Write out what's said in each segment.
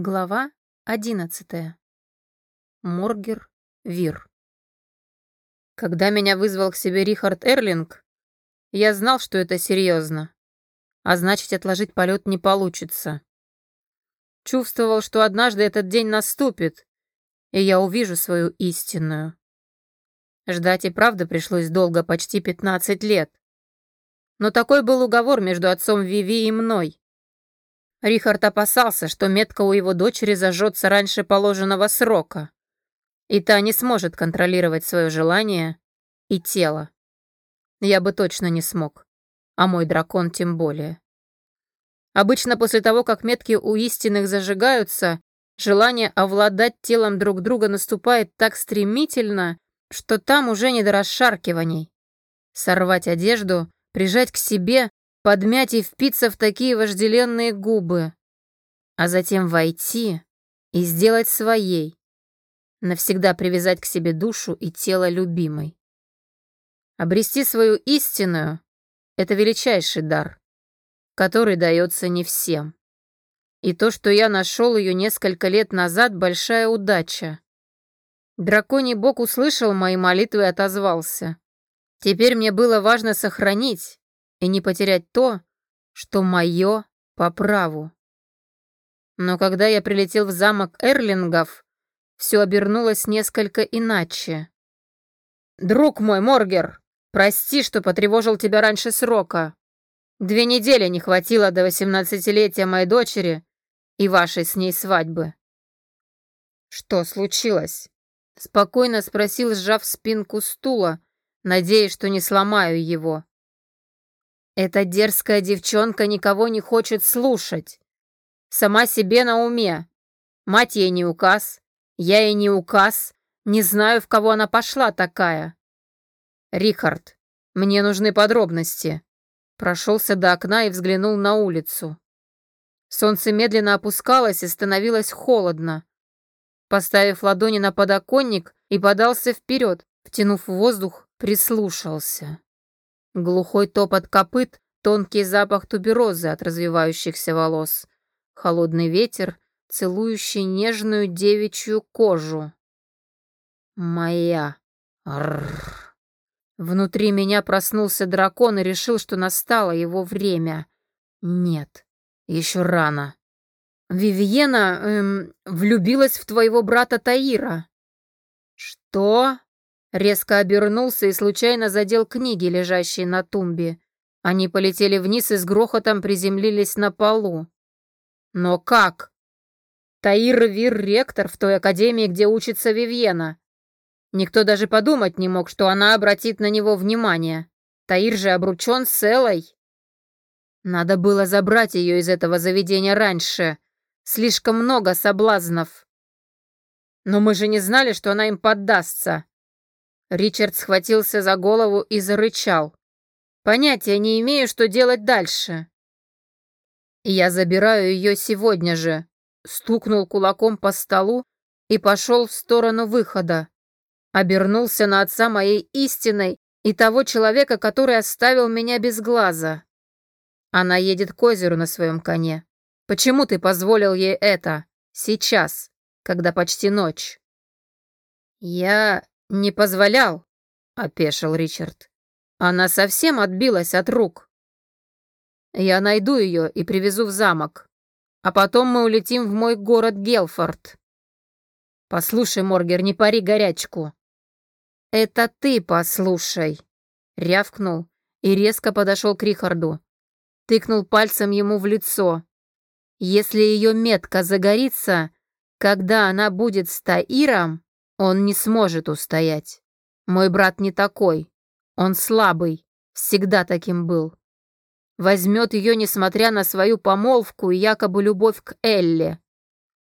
Глава одиннадцатая. Моргер Вир. Когда меня вызвал к себе Рихард Эрлинг, я знал, что это серьезно, а значит, отложить полет не получится. Чувствовал, что однажды этот день наступит, и я увижу свою истинную. Ждать и правда пришлось долго, почти 15 лет. Но такой был уговор между отцом Виви и мной. Рихард опасался, что метка у его дочери зажжется раньше положенного срока, и та не сможет контролировать свое желание и тело. Я бы точно не смог, а мой дракон тем более. Обычно после того, как метки у истинных зажигаются, желание овладать телом друг друга наступает так стремительно, что там уже не до расшаркиваний. Сорвать одежду, прижать к себе подмять и впиться в такие вожделенные губы, а затем войти и сделать своей, навсегда привязать к себе душу и тело любимой. Обрести свою истинную — это величайший дар, который дается не всем. И то, что я нашел ее несколько лет назад, большая удача. Драконий бог услышал мои молитвы и отозвался. Теперь мне было важно сохранить, и не потерять то, что мое по праву. Но когда я прилетел в замок Эрлингов, все обернулось несколько иначе. «Друг мой, Моргер, прости, что потревожил тебя раньше срока. Две недели не хватило до восемнадцатилетия моей дочери и вашей с ней свадьбы». «Что случилось?» — спокойно спросил, сжав спинку стула, надеясь, что не сломаю его. Эта дерзкая девчонка никого не хочет слушать. Сама себе на уме. Мать ей не указ, я ей не указ. Не знаю, в кого она пошла такая. Рихард, мне нужны подробности. Прошелся до окна и взглянул на улицу. Солнце медленно опускалось и становилось холодно. Поставив ладони на подоконник и подался вперед, втянув воздух, прислушался. Глухой топот копыт, тонкий запах туберозы от развивающихся волос, холодный ветер, целующий нежную девичью кожу. Моя. Рррр. Внутри меня проснулся дракон и решил, что настало его время. Нет, еще рано. Вивиена эм, влюбилась в твоего брата Таира. Что? Резко обернулся и случайно задел книги, лежащие на тумбе. Они полетели вниз и с грохотом приземлились на полу. Но как? Таир Вир ректор в той академии, где учится Вивьена. Никто даже подумать не мог, что она обратит на него внимание. Таир же обручен с Элой. Надо было забрать ее из этого заведения раньше. Слишком много соблазнов. Но мы же не знали, что она им поддастся. Ричард схватился за голову и зарычал. «Понятия не имею, что делать дальше». «Я забираю ее сегодня же», стукнул кулаком по столу и пошел в сторону выхода. Обернулся на отца моей истиной и того человека, который оставил меня без глаза. Она едет к озеру на своем коне. Почему ты позволил ей это? Сейчас, когда почти ночь. Я... «Не позволял», — опешил Ричард. «Она совсем отбилась от рук. Я найду ее и привезу в замок, а потом мы улетим в мой город Гелфорд. Послушай, Моргер, не пари горячку». «Это ты послушай», — рявкнул и резко подошел к Рихарду. Тыкнул пальцем ему в лицо. «Если ее метка загорится, когда она будет с Таиром, он не сможет устоять. Мой брат не такой. Он слабый, всегда таким был. Возьмет ее, несмотря на свою помолвку и якобы любовь к Элле.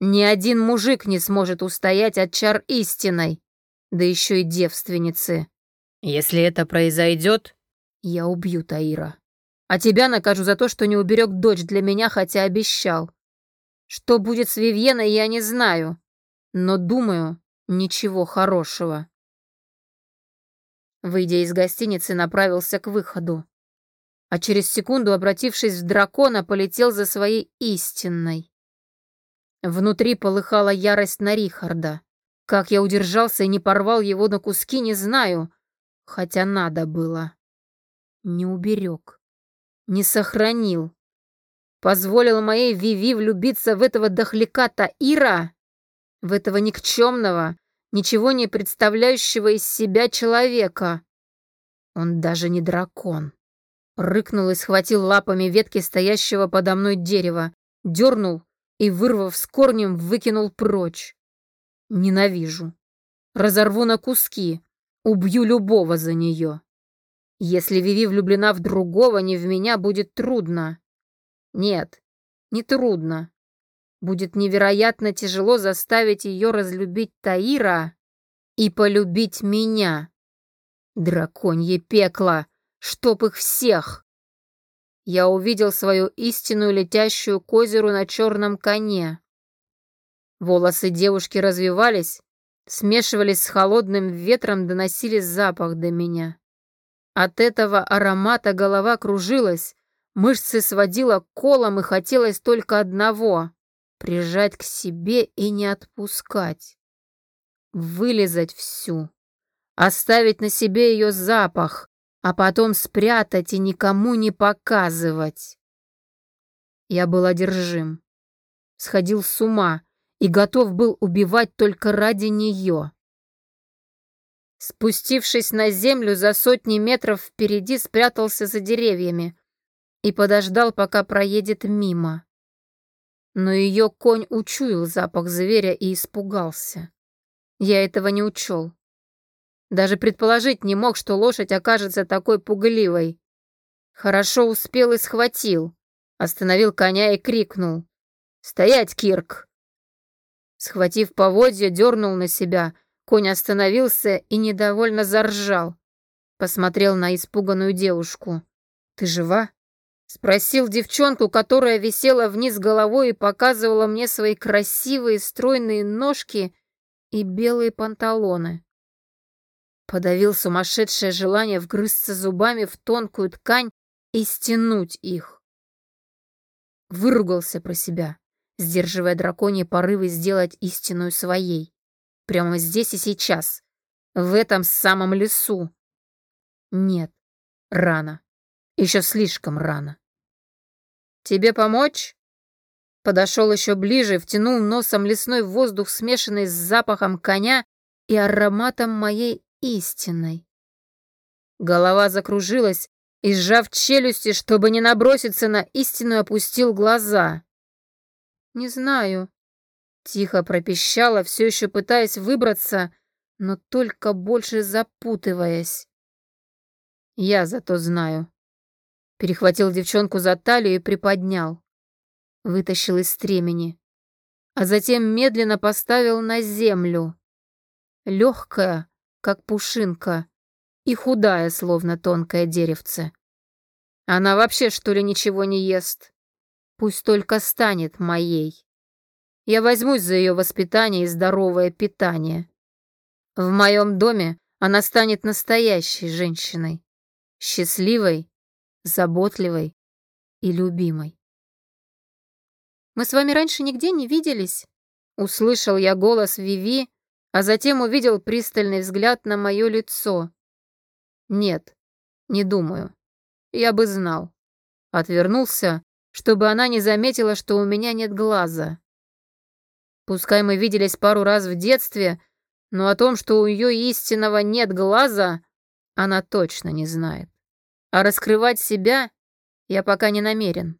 Ни один мужик не сможет устоять от чар истиной, да еще и девственницы. Если это произойдет, я убью Таира. А тебя накажу за то, что не уберег дочь для меня, хотя обещал. Что будет с Вивьеной, я не знаю. Но думаю, Ничего хорошего. Выйдя из гостиницы, направился к выходу. А через секунду, обратившись в дракона, полетел за своей истинной. Внутри полыхала ярость на Рихарда. Как я удержался и не порвал его на куски, не знаю, хотя надо было. Не уберег, не сохранил. Позволил моей Виви влюбиться в этого дохляка Таира, в этого никчемного, ничего не представляющего из себя человека. Он даже не дракон. Рыкнул и схватил лапами ветки стоящего подо мной дерева, дернул и, вырвав с корнем, выкинул прочь. Ненавижу. Разорву на куски, убью любого за нее. Если Виви влюблена в другого, не в меня, будет трудно. Нет, не трудно. Будет невероятно тяжело заставить ее разлюбить Таира и полюбить меня. Драконье пекло, чтоб их всех! Я увидел свою истинную летящую к озеру на черном коне. Волосы девушки развивались, смешивались с холодным ветром, доносили запах до меня. От этого аромата голова кружилась, мышцы сводила колом и хотелось только одного — прижать к себе и не отпускать. Вылезать всю оставить на себе ее запах, а потом спрятать и никому не показывать. Я был одержим, сходил с ума и готов был убивать только ради нее. Спустившись на землю за сотни метров впереди, спрятался за деревьями и подождал, пока проедет мимо. Но ее конь учуял запах зверя и испугался. Я этого не учел. Даже предположить не мог, что лошадь окажется такой пугливой. Хорошо успел и схватил. Остановил коня и крикнул. «Стоять, Кирк!» Схватив поводья, дернул на себя. Конь остановился и недовольно заржал. Посмотрел на испуганную девушку. «Ты жива?» Спросил девчонку, которая висела вниз головой и показывала мне свои красивые стройные ножки и белые панталоны. Подавил сумасшедшее желание вгрызться зубами в тонкую ткань и стянуть их. Выругался про себя, сдерживая драконьи порывы сделать истинную своей. Прямо здесь и сейчас, в этом самом лесу. Нет, рано. Еще слишком рано. «Тебе помочь?» Подошел еще ближе, втянул носом лесной воздух, смешанный с запахом коня и ароматом моей истинной. Голова закружилась, и, сжав челюсти, чтобы не наброситься на истину, опустил глаза. «Не знаю», — тихо пропищала, все еще пытаясь выбраться, но только больше запутываясь. «Я зато знаю». Перехватил девчонку за талию и приподнял. Вытащил из стремени. А затем медленно поставил на землю. Легкая, как пушинка, и худая, словно тонкое деревце. Она вообще, что ли, ничего не ест? Пусть только станет моей. Я возьмусь за ее воспитание и здоровое питание. В моем доме она станет настоящей женщиной. Счастливой, заботливой и любимой. «Мы с вами раньше нигде не виделись?» Услышал я голос Виви, а затем увидел пристальный взгляд на мое лицо. Нет, не думаю. Я бы знал. Отвернулся, чтобы она не заметила, что у меня нет глаза. Пускай мы виделись пару раз в детстве, но о том, что у ее истинного нет глаза, она точно не знает. А раскрывать себя я пока не намерен.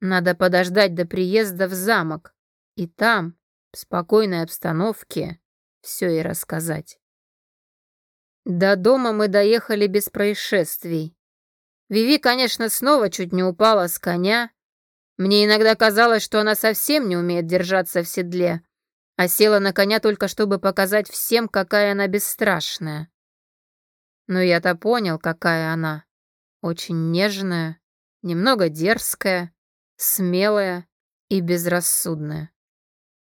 Надо подождать до приезда в замок, и там, в спокойной обстановке, все и рассказать. До дома мы доехали без происшествий. Виви, конечно, снова чуть не упала с коня. Мне иногда казалось, что она совсем не умеет держаться в седле, а села на коня только чтобы показать всем, какая она бесстрашная. Но я-то понял, какая она. Очень нежная, немного дерзкая, смелая и безрассудная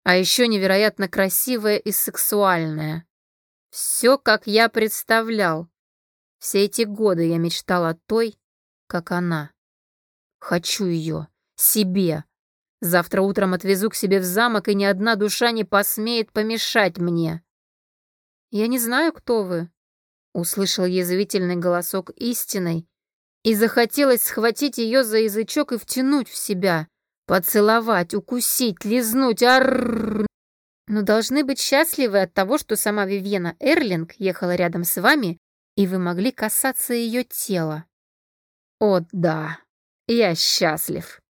а еще невероятно красивая и сексуальная. Все, как я представлял. Все эти годы я мечтал о той, как она. Хочу ее, себе, Завтра утром отвезу к себе в замок, и ни одна душа не посмеет помешать мне. Я не знаю, кто вы, услышал язвительный голосок истиной, и захотелось схватить ее за язычок и втянуть в себя, поцеловать, укусить, лизнуть, аррррр. Но должны быть счастливы от того, что сама Вивьена Эрлинг ехала рядом с вами, и вы могли касаться ее тела. О да, я счастлив.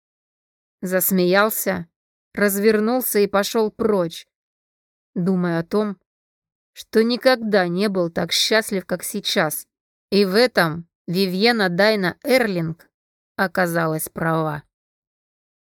Засмеялся, развернулся и пошел прочь, думая о том, что никогда не был так счастлив, как сейчас. И в этом Вивьена Дайна Эрлинг оказалась права.